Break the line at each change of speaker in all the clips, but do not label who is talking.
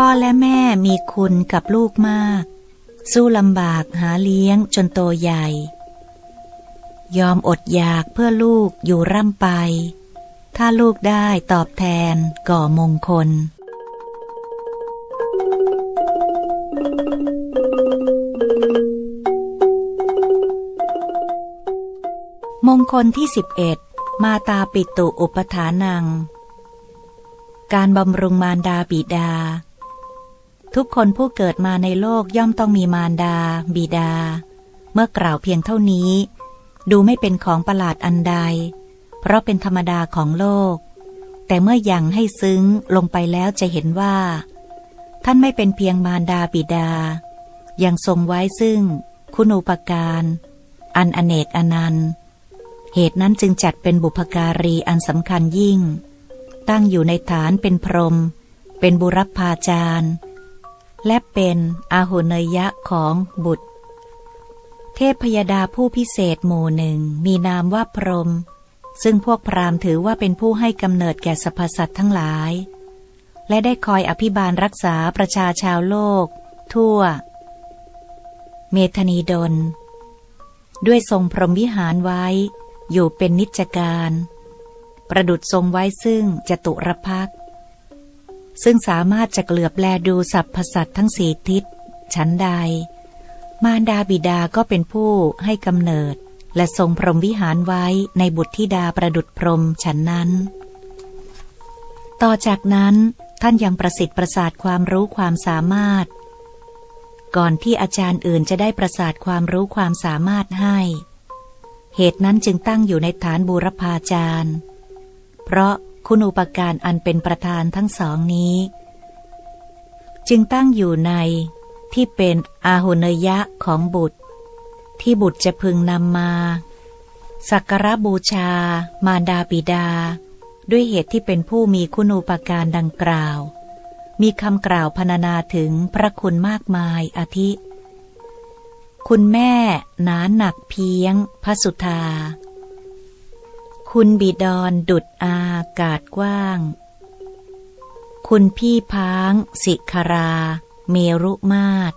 พ่อและแม่มีคุณกับลูกมาก สู้ลำบากหาเลี้ยงจนโตใหญ่ ยอมอดอยากเพื่อลูกอยู่ร่ำไป ถ้าลูกได้ตอบแทนก่อมงคล มงคลที่สิบเอ็ดมาตาปิตุอุปทานัง การบำรุงมารดาบิดา ทุกคนผู้เกิดมาในโลกย่อมต้องมีมารดา บิดา เมื่อกล่าวเพียงเท่านี้ ดูไม่เป็นของประหลาดอันใด เพราะเป็นธรรมดาของโลก แต่เมื่อยังให้ซึ้งลงไปแล้วจะเห็นว่า ท่านไม่เป็นเพียงมารดาบิดา ยังทรงไว้ซึ่ง คุณูปการ อันอเนกอนันต์ เหตุนั้นจึงจัดเป็นบุพการีอันสำคัญยิ่ง ตั้งอยู่ในฐานเป็นพรหมเป็นบุรพาจารย์ และเป็นอาหุเนยะของบุตร เทพพยดาผู้พิเศษหมู่หนึ่งมีนามว่าพรหมซึ่งพวกพราหมณ์ถือว่าเป็นผู้ให้กำเนิดแก่สรรพสัตว์ทั้งหลาย และได้คอยอภิบาลรักษาประชาชาวโลก ทั่ว เมธนีดล ด้วยทรงพรหมวิหารไว้ อยู่เป็นนิจการ ประดุดทรงไว้ซึ่งจตุรพักษ ซึ่งสามารถจะเกลือบแลดูสัพพสัตทั้งสี่ทิศชั้นใด มารดาบิดาก็เป็นผู้ให้กำเนิด และทรงพรหมวิหารไว้ในบุตรธิดาประดุดพรหมฉันนั้น ต่อจากนั้นท่านยังประสิทธิ์ประสาทความรู้ความสามารถ ก่อนที่อาจารย์อื่นจะได้ประสาทความรู้ความสามารถให้ เหตุนั้นจึงตั้งอยู่ในฐานบูรพาจารย์ เพราะ คุณอุปการอันเป็นประธานทั้งสองนี้ จึงตั้งอยู่ในที่เป็นอาหุเนยะของบุตร ที่บุตรจะพึงนำมาสักการบูชา มารดาบิดา ด้วยเหตุที่เป็นผู้มีคุณูปการดังกล่าว มีคำกล่าวพรรณนาถึงพระคุณมากมายอาทิ คุณแม่หนานหนักเพียงพระสุธา คุณบิดอนดุดอากาศกว้าง คุณพี่พ้าง สิครา เมรุมาต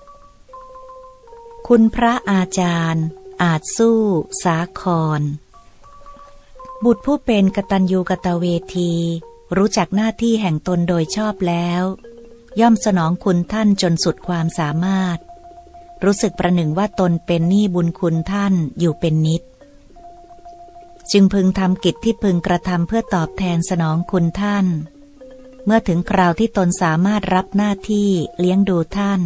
คุณพระอาจารย์ อาจสู้ สาคร บุตรผู้เป็นกตัญญูกตเวที รู้จักหน้าที่แห่งตนโดยชอบแล้ว ย่อมสนองคุณท่านจนสุดความสามารถ รู้สึกประหนึ่งว่าตนเป็นหนี้บุญคุณท่านอยู่เป็นนิด จึงพึงทำกิจที่พึงกระทำเพื่อตอบแทนสนองคุณท่าน เมื่อถึงคราวที่ตนสามารถรับหน้าที่เลี้ยงดูท่าน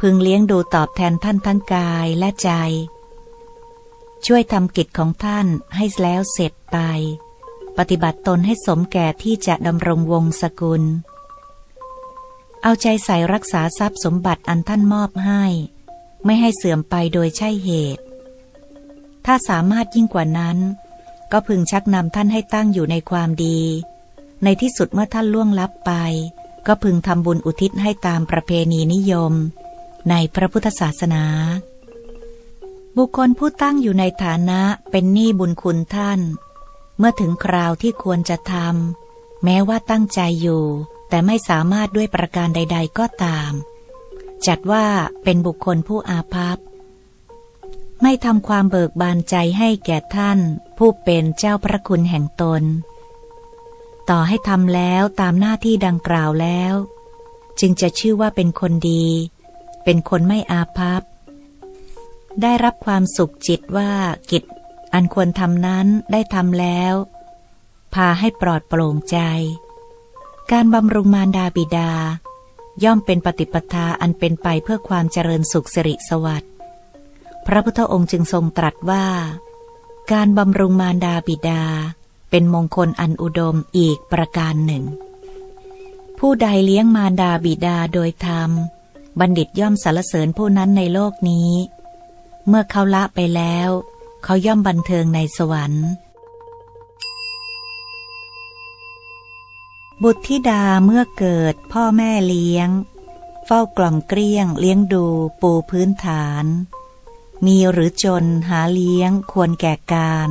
พึงเลี้ยงดูตอบแทนท่านทั้งกายและใจ ช่วยทำกิจของท่านให้แล้วเสร็จไป ปฏิบัติตนให้สมแก่ที่จะดำรงวงศกุล เอาใจใส่รักษาทรัพย์สมบัติอันท่านมอบให้ ไม่ให้เสื่อมไปโดยใช่เหตุ ถ้าสามารถยิ่งกว่านั้น ก็พึงชักนำท่านให้ตั้งอยู่ในความดี ในที่สุดเมื่อท่านล่วงลับไป ก็พึงทำบุญอุทิศให้ตามประเพณีนิยม ในพระพุทธศาสนา บุคคลผู้ตั้งอยู่ในฐานะเป็นหนี้บุญคุณท่าน เมื่อถึงคราวที่ควรจะทำแม้ว่าตั้งใจอยู่ แต่ไม่สามารถด้วยประการใด ๆ ก็ตาม จัดว่าเป็นบุคคลผู้อาภัพ ไม่ทำความเบิกบานใจให้แก่ท่าน ผู้เป็นเจ้าพระคุณแห่งตน ต่อให้ทำแล้วตามหน้าที่ดังกล่าวแล้ว จึงจะชื่อว่าเป็นคนดี เป็นคนไม่อาภัพ ได้รับความสุขจิตว่ากิจ อันควรทำนั้นได้ทำแล้ว พาให้ปลอดโปร่งใจ การบำรุงมารดาบิดา ย่อมเป็นปฏิปทาอันเป็นไปเพื่อความเจริญสุขสิริสวัสดิ์ พระพุทธองค์จึงทรงตรัสว่า การบำรุงมารดาบิดา เป็นมงคลอันอุดมอีกประการหนึ่ง ผู้ใดเลี้ยงมารดาบิดาโดยธรรม บัณฑิตย่อมสรรเสริญผู้นั้นในโลกนี้ เมื่อเขาละไปแล้ว เขาย่อมบันเทิงในสวรรค์ บุตรธิดาเมื่อเกิดพ่อแม่เลี้ยง เฝ้ากล่อมเกลี้ยงเลี้ยงดูปูพื้นฐาน มีหรือจนหาเลี้ยงควรแก่การ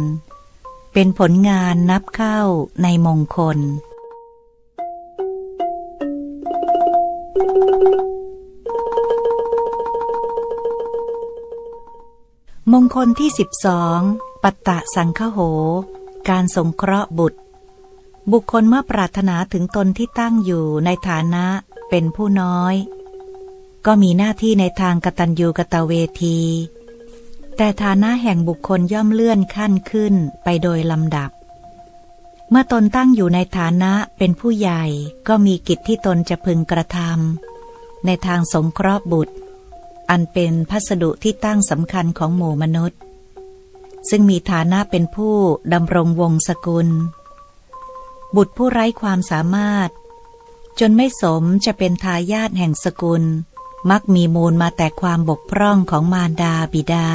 เป็นผลงานนับเข้าในมงคล มงคลที่สิบสองปัตตะสังฆโห การสงเคราะห์บุตร บุคคลเมื่อปรารถนาถึงตนที่ตั้งอยู่ในฐานะเป็นผู้น้อย ก็มีหน้าที่ในทางกตัญญูกตเวที แต่ฐานะแห่งบุคคลย่อมเลื่อนขั้นขึ้นไปโดยลำดับ เมื่อตนตั้งอยู่ในฐานะเป็นผู้ใหญ่ก็มีกิจที่ตนจะพึงกระทำในทางสงเคราะห์บุตร อันเป็นพัสดุที่ตั้งสำคัญของหมู่มนุษย์ ซึ่งมีฐานะเป็นผู้ดำรงวงศกุล บุตรผู้ไร้ความสามารถ จนไม่สมจะเป็นทายาทแห่งสกุลมักมีมูลมาแต่ความบกพร่องของมารดาบิดา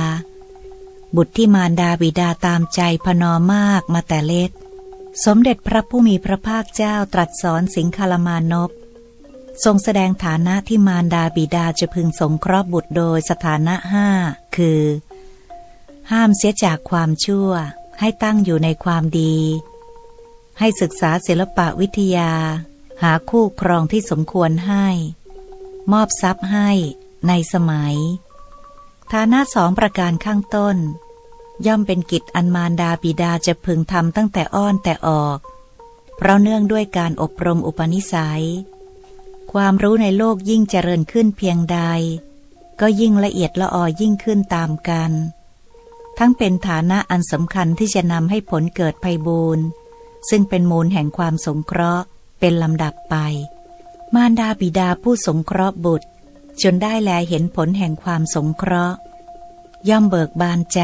บุตรที่มารดาบิดาตามใจพนอมากมาแต่เล็ก สมเด็จพระผู้มีพระภาคเจ้าตรัสสอนสิงคลมานพทรงแสดงฐานะที่มารดาบิดาจะพึงสงเคราะห์บุตรโดยสถานะห้าคือ ห้ามเสียจากความชั่ว ให้ตั้งอยู่ในความดี ให้ศึกษาศิลปะวิทยา หาคู่ครองที่สมควรให้ มอบทรัพย์ให้ในสมัย ฐานะสองประการข้างต้น ย่อมเป็นกิจอันมารดาบิดาจะพึงทำตั้งแต่อ้อนแต่ออก เพราะเนื่องด้วยการอบรมอุปนิสัย ความรู้ในโลกยิ่งเจริญขึ้นเพียงใด ก็ยิ่งละเอียดละออยิ่งขึ้นตามกัน ทั้งเป็นฐานะอันสำคัญที่จะนำให้ผลเกิดไพบูรณ์ซึ่งเป็นมูลแห่งความสงเคราะห์เป็นลำดับไป มารดาบิดาผู้สงเคราะห์บุตร จนได้แลเห็นผลแห่งความสงเคราะห์ ย่อมเบิกบานใจ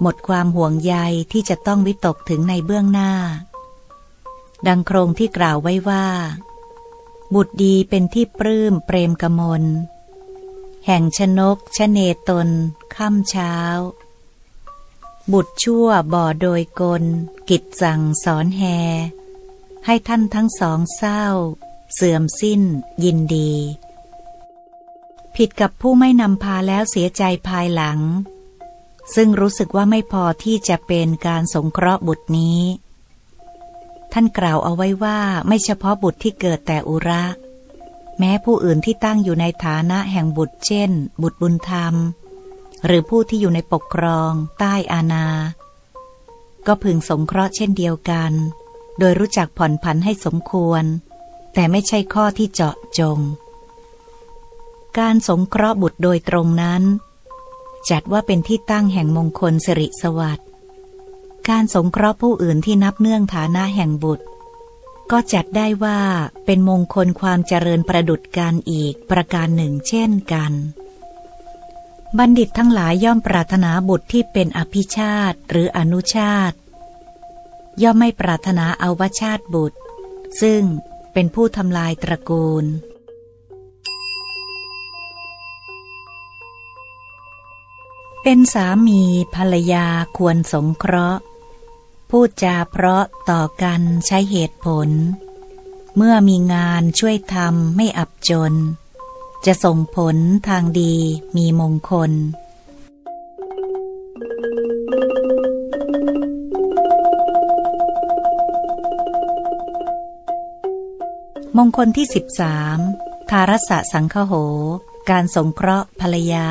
หมดความห่วงใยที่จะต้องวิตกถึงในเบื้องหน้า ดังโครงที่กล่าวไว้ว่า บุตรดีเป็นที่ปลื้มเปรมกมล แห่งชนกชเนตนค่ำเช้า บุตรชั่วบ่อโดยกล กิจสั่งสอนแฮ ให้ท่านทั้งสองเศร้า เสื่อมสิ้นยินดี ผิดกับผู้ไม่นำพาแล้วเสียใจภายหลัง ซึ่งรู้สึกว่าไม่พอที่จะเป็นการสงเคราะห์บุตรนี้ ท่านกล่าวเอาไว้ว่าไม่เฉพาะบุตรที่เกิดแต่อุระ แม้ผู้อื่นที่ตั้งอยู่ในฐานะแห่งบุตรเช่น บุตรบุญธรรม หรือผู้ที่อยู่ในปกครอง ใต้อาณา ก็พึงสงเคราะห์เช่นเดียวกัน โดยรู้จักผ่อนผันให้สมควร แต่ไม่ใช่ข้อที่เจาะจง การสงเคราะห์บุตรโดยตรงนั้น จัดว่าเป็นที่ตั้งแห่งมงคลสิริสวัสดิ์การสงเคราะห์ผู้อื่นที่นับเนื่องฐานะแห่งบุตร ก็จัดได้ว่าเป็นมงคลความเจริญประดุดการอีกประการหนึ่งเช่นกัน บัณฑิตทั้งหลายย่อมปรารถนาบุตรที่เป็นอภิชาติหรืออนุชาติ ย่อมไม่ปรารถนาเอาวชาติบุตร ซึ่งเป็นผู้ทำลายตระกูล เป็นสามีภรรยาควรสงเคราะห์ พูดจาเพราะต่อกันใช้เหตุผล เมื่อมีงานช่วยทำไม่อับจน จะส่งผลทางดีมีมงคล มงคลที่สิบสามทารสะสังคโห การสงเคราะห์ภรรยา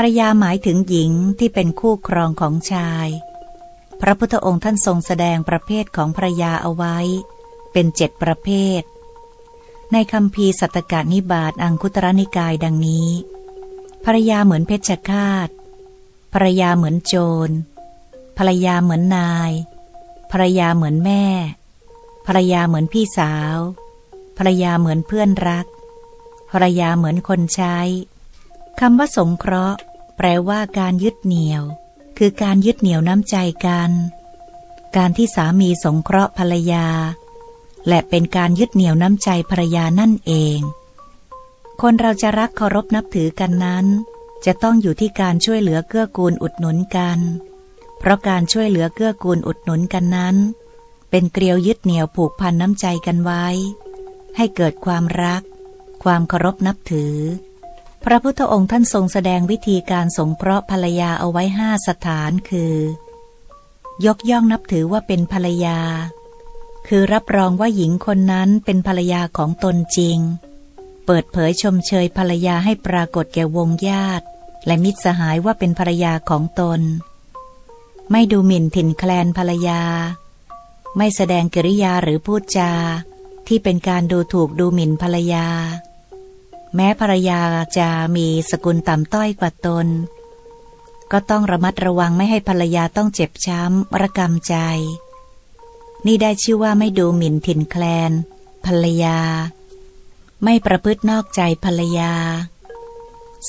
รรยาหมายถึงหญิงที่เป็นคู่ครองของชาย พระพุทธองค์ท่านทรงแสดงประเภทของภรยาเอาไว้ เป็นเจ็ดประเภท ในคำพีสัตตกานิบาตอังคุตรนิกายดังนี้ภรยาเหมือนเพชฌฆาตภรยาเหมือนโจรภรรยาเหมือนนายภรรยาเหมือนแม่ภรรยาเหมือนพี่สาวภรรยาเหมือนเพื่อนรักภรรยาเหมือนคนใช้คำว่าสงเคราะห์ แปลว่าการยึดเหนี่ยว คือการยึดเหนี่ยวน้ำใจกัน การที่สามีสงเคราะห์ภรรยา และเป็นการยึดเหนี่ยวน้ำใจภรรยานั่นเอง คนเราจะรักเคารพนับถือกันนั้น จะต้องอยู่ที่การช่วยเหลือเกื้อกูลอุดหนุนกัน เพราะการช่วยเหลือเกื้อกูลอุดหนุนกันนั้น เป็นเกลียวยึดเหนี่ยวผูกพันน้ำใจกันไว้ ให้เกิดความรัก ความเคารพนับถือ พระพุทธองค์ท่านทรงแสดงวิธีการสงเคราะห์ภรรยาเอาไว้ห้าสถานคือ ยกย่องนับถือว่าเป็นภรรยา คือรับรองว่าหญิงคนนั้นเป็นภรรยาของตนจริง เปิดเผยชมเชยภรรยาให้ปรากฏแก่วงญาติ และมิตรสหายว่าเป็นภรรยาของตน ไม่ดูหมิ่นถิ่นแคลนภรรยา ไม่แสดงกิริยาหรือพูดจา ที่เป็นการดูถูกดูหมิ่นภรรยา แม้ภรรยาจะมีสกุลต่ำต้อยกว่าตน ก็ต้องระมัดระวังไม่ให้ภรรยาต้องเจ็บช้ำระกำใจ นี่ได้ชื่อว่าไม่ดูหมิ่นถิ่นแคลน ภรรยา ไม่ประพฤตินอกใจภรรยา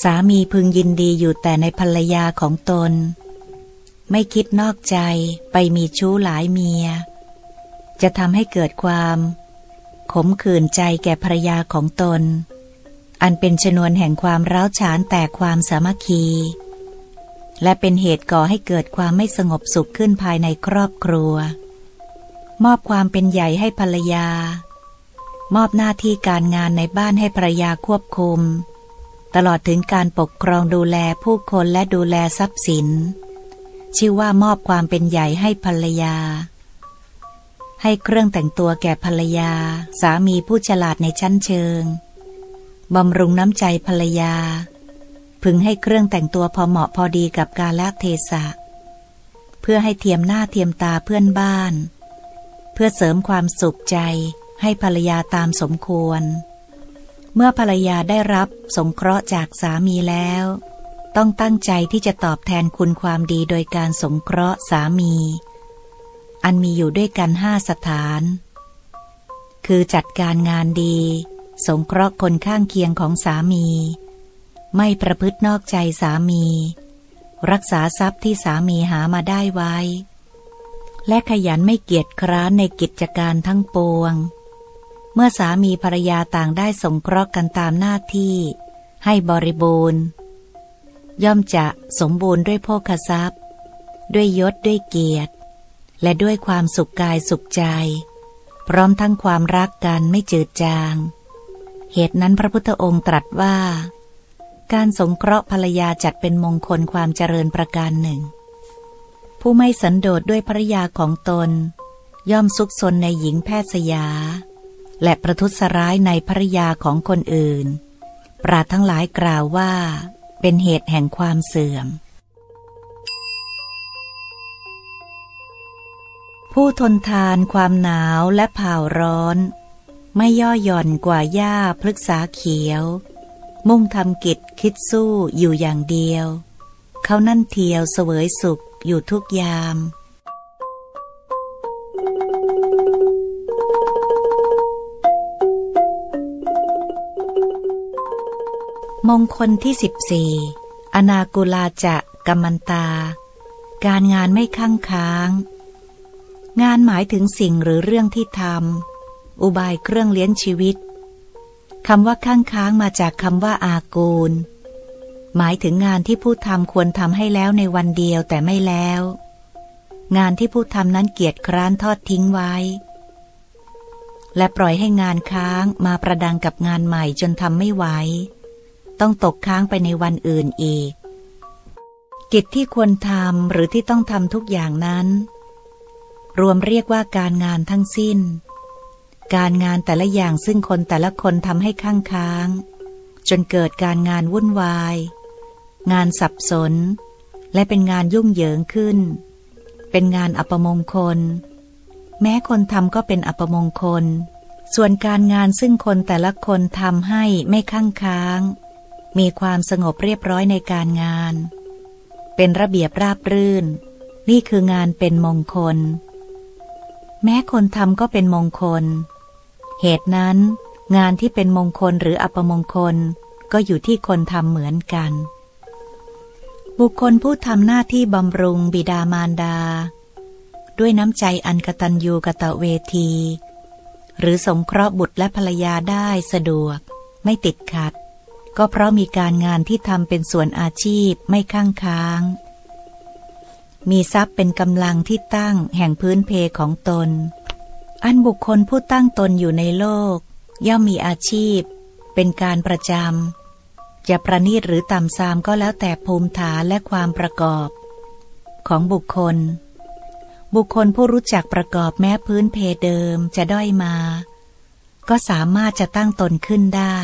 สามีพึงยินดีอยู่แต่ในภรรยาของตน ไม่คิดนอกใจไปมีชู้หลายเมีย จะทำให้เกิดความ ขมขื่นใจแก่ภรรยาของตน อันเป็นชนวนแห่งความร้าวฉานแต่ความสามัคคี และเป็นเหตุก่อให้เกิดความไม่สงบสุขขึ้นภายในครอบครัว มอบความเป็นใหญ่ให้ภรรยา มอบหน้าที่การงานในบ้านให้ภรรยาควบคุม ตลอดถึงการปกครองดูแลผู้คนและดูแลทรัพย์สิน ชื่อว่ามอบความเป็นใหญ่ให้ภรรยาให้เครื่องแต่งตัวแก่ภรรยา สามีผู้ฉลาดในชั้นเชิง บำรุงน้ำใจภรรยา พึงให้เครื่องแต่งตัวพอเหมาะพอดีกับกาลเทศะ เพื่อให้เทียมหน้าเทียมตาเพื่อนบ้าน เพื่อเสริมความสุขใจให้ภรรยาตามสมควร เมื่อภรรยาได้รับสงเคราะห์จากสามีแล้ว ต้องตั้งใจที่จะตอบแทนคุณความดีโดยการสงเคราะห์สามี อันมีอยู่ด้วยกันห้าสถาน คือจัดการงานดี สงเคราะห์คนข้างเคียงของสามี ไม่ประพฤตินอกใจสามี รักษาทรัพย์ที่สามีหามาได้ไว้ และขยันไม่เกียจคร้านในกิจการทั้งปวง เมื่อสามีภรรยาต่างได้สงเคราะห์กันตามหน้าที่ ให้บริบูรณ์ ย่อมจะสมบูรณ์ด้วยโภคทรัพย์ ด้วยยศด้วยเกียรติ และด้วยความสุขกายสุขใจ พร้อมทั้งความรักกันไม่จืดจาง เหตุนั้นพระพุทธองค์ตรัสว่า การสงเคราะห์ภรรยาจัดเป็นมงคลความเจริญประการหนึ่ง ผู้ไม่สันโดษด้วยภรยาของตน ย่อมซุกซนในหญิงแพทย์สยา และประทุษร้ายในภรยาของคนอื่น ปราทั้งหลายกล่าวว่า เป็นเหตุแห่งความเสื่อม ผู้ทนทานความหนาวและเผาร้อน ไม่ย่อหย่อนกว่าหญ้าพฤกษาเขียว มุ่งทำกิจคิดสู้อยู่อย่างเดียว เขานั่นเทียวเสวยสุขอยู่ทุกยามมงคลที่สิบสี่อนากุลาจะกัมมันตา การงานไม่ข้างค้าง งานหมายถึงสิ่งหรือเรื่องที่ทำ อุบายเครื่องเลี้ยงชีวิตคำว่าข้างค้างมาจากคำว่าอากูล หมายถึงงานที่ผู้ทำควรทำให้แล้วในวันเดียวแต่ไม่แล้ว งานที่ผู้ทำนั้นเกียจคร้านทอดทิ้งไว้ และปล่อยให้งานค้างมาประดังกับงานใหม่จนทำไม่ไหว ต้องตกค้างไปในวันอื่นอีก กิจที่ควรทำหรือที่ต้องทำทุกอย่างนั้น รวมเรียกว่าการงานทั้งสิ้น การงานแต่ละอย่างซึ่งคนแต่ละคนทำให้ข้างค้าง จนเกิดการงานวุ่นวาย งานสับสน และเป็นงานยุ่งเหยิงขึ้น เป็นงานอัปมงคล แม้คนทำก็เป็นอัปมงคล ส่วนการงานซึ่งคนแต่ละคนทำให้ไม่ข้างค้าง มีความสงบเรียบร้อยในการงาน เป็นระเบียบราบรื่น นี่คืองานเป็นมงคล แม้คนทำก็เป็นมงคล เหตุนั้น งานที่เป็นมงคลหรืออัปมงคลก็อยู่ที่คนทำเหมือนกัน บุคคลผู้ทำหน้าที่บำรุงบิดามารดา ด้วยน้ำใจอันกตัญญูกะตะเวที หรือสงเคราะห์บุตรและภรรยาได้สะดวก ไม่ติดขัด ก็เพราะมีการงานที่ทำเป็นส่วนอาชีพไม่ข้างค้าง มีทรัพย์เป็นกำลังที่ตั้งแห่งพื้นเพของตน อันบุคคลผู้ตั้งตนอยู่ในโลก ย่อมมีอาชีพ เป็นการประจำจะประนีตหรือต่ำซามก็แล้วแต่ภูมิฐานและความประกอบ ของบุคคล บุคคลผู้รู้จักประกอบแม้พื้นเพเดิมจะด้อยมา ก็สามารถจะตั้งตนขึ้นได้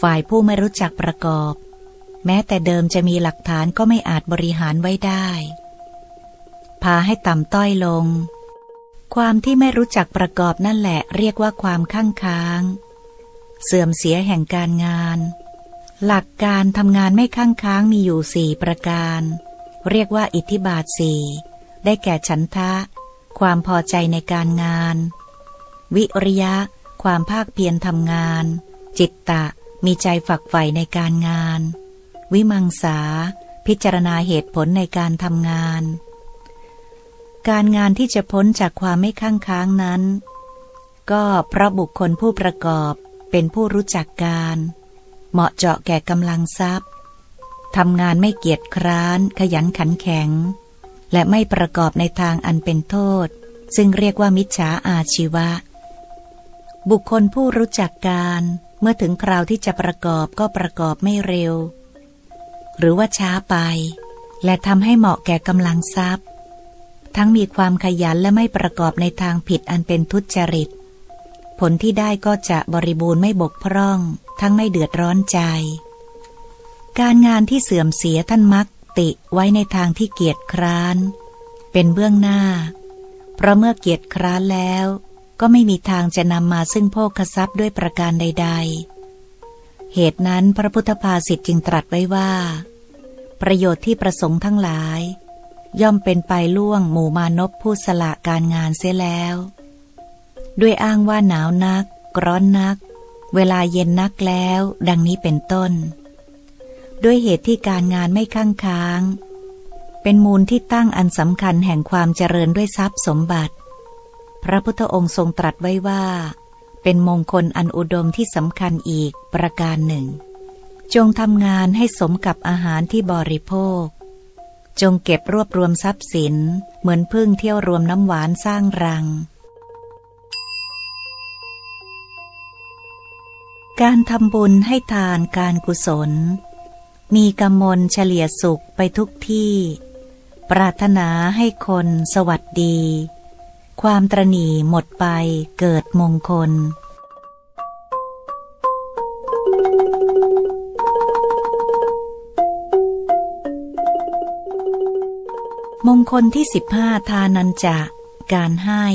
ฝ่ายผู้ไม่รู้จักประกอบ แม้แต่เดิมจะมีหลักฐานก็ไม่อาจบริหารไว้ได้ พาให้ต่ำต้อยลง ความที่ไม่รู้จักประกอบนั่นแหละเรียกว่าความข้างค้าง เสื่อมเสียแห่งการงาน หลักการทำงานไม่ข้างค้างมีอยู่สี่ประการ เรียกว่าอิทธิบาทสี่ได้แก่ฉันทะ ความพอใจในการงาน วิริยะ ความภาคเพียรทำงาน จิตตะ มีใจฝักใฝ่ในการงาน วิมังสา พิจารณาเหตุผลในการทำงาน การงานที่จะพ้นจากความไม่ข้างค้างนั้น ก็เพราะบุคคลผู้ประกอบเป็นผู้รู้จักการ เหมาะเจาะแก่กำลังทรัพย์ทำงานไม่เกียจคร้าน ขยันขันแข็ง และไม่ประกอบในทางอันเป็นโทษ ซึ่งเรียกว่ามิจฉาอาชีวะ บุคคลผู้รู้จักการเมื่อถึงคราวที่จะประกอบก็ประกอบไม่เร็ว หรือว่าช้าไป และทำให้เหมาะแก่กำลังทรัพย์ ทั้งมีความขยันและไม่ประกอบในทางผิดอันเป็นทุจริต ผลที่ได้ก็จะบริบูรณ์ไม่บกพร่อง ทั้งไม่เดือดร้อนใจ การงานที่เสื่อมเสียท่านมักติไว้ในทางที่เกียจคร้าน เป็นเบื้องหน้า เพราะเมื่อเกียจคร้านแล้ว ก็ไม่มีทางจะนำมาซึ่งโภคทรัพย์ด้วยประการใด ๆ เหตุนั้นพระพุทธภาษิตจึงตรัสไว้ว่า ประโยชน์ที่ประสงค์ทั้งหลาย ย่อมเป็นไปล่วงหมู่มานพผู้สละการงานเสียแล้ว ด้วยอ้างว่าหนาวนัก ร้อนนัก เวลาเย็นนักแล้ว ดังนี้เป็นต้น ด้วยเหตุที่การงานไม่ข้างค้าง เป็นมูลที่ตั้งอันสำคัญแห่งความเจริญด้วยทรัพย์สมบัติ พระพุทธองค์ทรงตรัสไว้ว่า เป็นมงคลอันอุดมที่สำคัญอีกประการหนึ่ง จงทำงานให้สมกับอาหารที่บริโภค จงเก็บรวบรวมทรัพย์สิน เหมือนพึ่งเที่ยวรวมน้ำหวานสร้างรัง การทำบุญให้ทานการกุศล มีกำมลเฉลี่ยสุขไปทุกที่ ปรารถนาให้คนสวัสดี ความตรณีหมดไปเกิดมงคล งคลที่สิบห้าทานันจะ การให้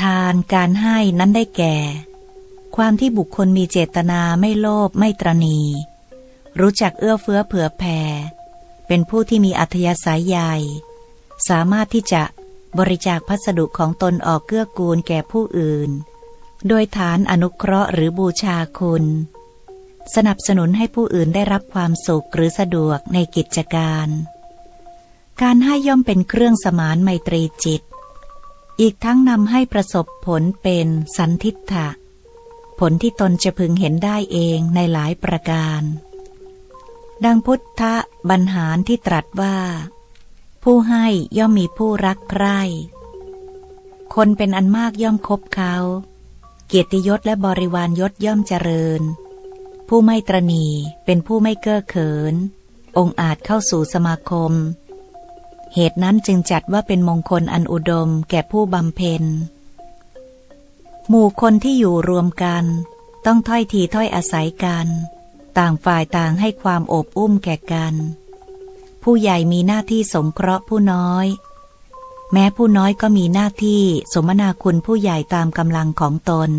ทานการให้นั้นได้แก่ ความที่บุคคลมีเจตนาไม่โลภไม่ตรณี รู้จักเอื้อเฟื้อเผื่อแผ่ เป็นผู้ที่มีอัธยาศัยใหญ่ สามารถที่จะบริจาคพัสดุของตนออกเกื้อกูลแก่ผู้อื่น โดยฐานอนุเคราะห์หรือบูชาคุณ สนับสนุนให้ผู้อื่นได้รับความสุขหรือสะดวกในกิจการ การให้ย่อมเป็นเครื่องสมานไมตรีจิต อีกทั้งนำให้ประสบผลเป็นสันทิฏฐะ ผลที่ตนจะพึงเห็นได้เองในหลายประการ ดังพุทธบัญหารที่ตรัสว่า ผู้ให้ย่อมมีผู้รักใคร่ คนเป็นอันมากย่อมคบเขา เกียรติยศและบริวารยศย่อมเจริญ ผู้ไม่ตรณีเป็นผู้ไม่เก้อเขิน องอาจเข้าสู่สมาคม เหตุนั้นจึงจัดว่าเป็นมงคลอันอุดมแก่ผู้บำเพ็ญ หมู่คนที่อยู่รวมกัน ต้องถ้อยทีถ้อยอาศัยกัน ต่างฝ่ายต่างให้ความโอบอุ้มแก่กัน ผู้ใหญ่มีหน้าที่สงเคราะห์ผู้น้อย แม้ผู้น้อยก็มีหน้าที่สมนาคุณผู้ใหญ่ตามกำลังของตน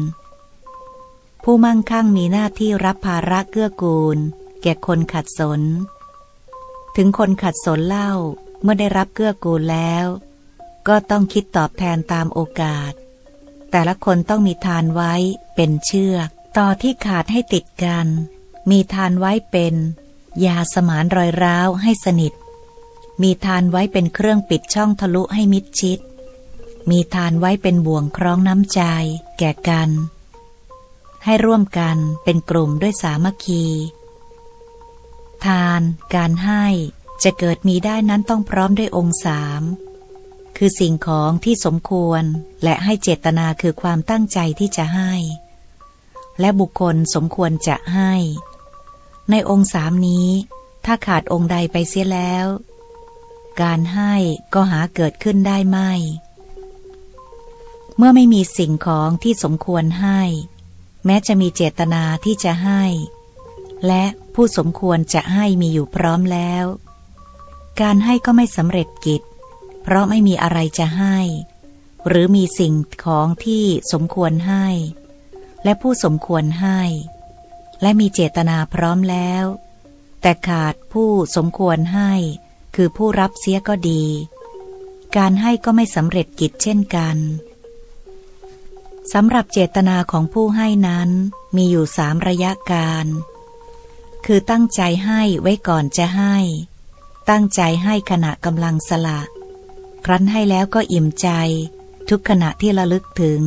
ผู้มั่งคั่งมีหน้าที่รับภาระเกื้อกูล แก่คนขัดสน ถึงคนขัดสนเล่า เมื่อได้รับเกื้อกูลแล้ว ก็ต้องคิดตอบแทนตามโอกาส แต่ละคนต้องมีทานไว้เป็นเชือก ต่อที่ขาดให้ติดกัน มีทานไว้เป็น ยาสมานรอยร้าวให้สนิท มีทานไว้เป็นเครื่องปิดช่องทะลุให้มิดชิด มีทานไว้เป็นบ่วงคล้องน้ำใจ แก่กัน ให้ร่วมกันเป็นกลุ่มด้วยสามัคคี ทาน การให้ จะเกิดมีได้นั้นต้องพร้อมด้วยองค์สามคือสิ่งของที่สมควรและให้เจตนาคือความตั้งใจที่จะให้ และบุคคลสมควรจะให้ ในองค์สามนี้ ถ้าขาดองค์ใดไปเสียแล้ว การให้ก็หาเกิดขึ้นได้ไม่ เมื่อไม่มีสิ่งของที่สมควรให้ แม้จะมีเจตนาที่จะให้ และผู้สมควรจะให้มีอยู่พร้อมแล้ว การให้ก็ไม่สำเร็จกิจ เพราะไม่มีอะไรจะให้ หรือมีสิ่งของที่สมควรให้ และผู้สมควรให้ และมีเจตนาพร้อมแล้ว แต่ขาดผู้สมควรให้ คือผู้รับเสียก็ดี การให้ก็ไม่สำเร็จกิจเช่นกันสำหรับเจตนาของผู้ให้นั้นมีอยู่สามระยะการ คือตั้งใจให้ไว้ก่อนจะให้ ตั้งใจให้ขณะกำลังสละ ครั้นให้แล้วก็อิ่มใจ ทุกขณะที่ระลึกถึง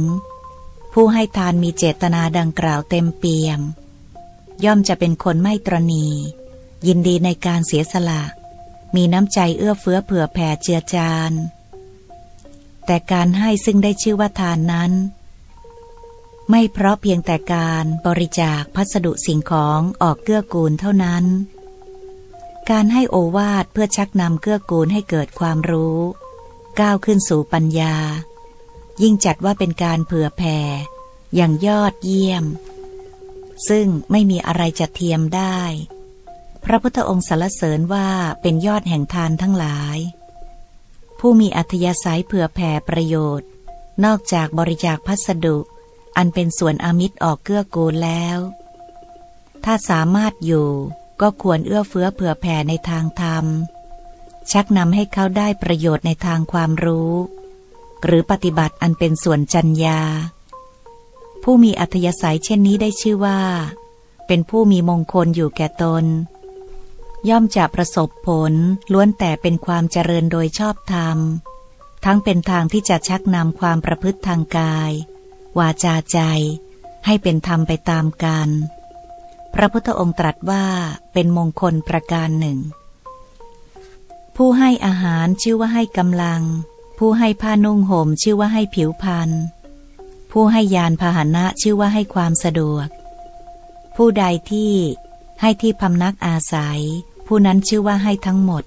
ผู้ให้ทานมีเจตนาดังกล่าวเต็มเปี่ยม ย่อมจะเป็นคนไม่ตรณียินดีในการเสียสละ มีน้ำใจเอื้อเฟื้อเผื่อแผ่เจือจาน แต่การให้ซึ่งได้ชื่อว่าทานนั้น ไม่เพราะเพียงแต่การบริจาคพัสดุสิ่งของออกเกื้อกูลเท่านั้น การให้โอวาทเพื่อชักนำเกื้อกูลให้เกิดความรู้ ก้าวขึ้นสู่ปัญญา ยิ่งจัดว่าเป็นการเผื่อแผ่อย่างยอดเยี่ยม ซึ่งไม่มีอะไรจะเทียมได้ พระพุทธองค์สรรเสริญว่าเป็นยอดแห่งทานทั้งหลาย ผู้มีอัธยาศัยเผื่อแผ่ประโยชน์ นอกจากบริจาคพัสดุ อันเป็นส่วนอมิตรออกเกื้อกูลแล้ว ถ้าสามารถอยู่ ก็ควรเอื้อเฟื้อเผื่อแผ่ในทางธรรม ชักนำให้เขาได้ประโยชน์ในทางความรู้ หรือปฏิบัติอันเป็นส่วนจัญญา ผู้มีอัธยาศัยเช่นนี้ได้ชื่อว่า เป็นผู้มีมงคลอยู่แก่ตน ย่อมจะประสบผลล้วนแต่เป็นความเจริญโดยชอบธรรม ทั้งเป็นทางที่จะชักนำความประพฤติทางกาย วาจาใจ ให้เป็นธรรมไปตามกัน พระพุทธองค์ตรัสว่าเป็นมงคลประการหนึ่ง ผู้ให้อาหารชื่อว่าให้กำลัง ผู้ให้ผ้านุ่งห่มชื่อว่าให้ผิวพรรณผู้ให้ยานพาหนะชื่อว่าให้ความสะดวก ผู้ใดที่ให้ที่พำนักอาศัย ผู้นั้นชื่อว่าให้ทั้งหมด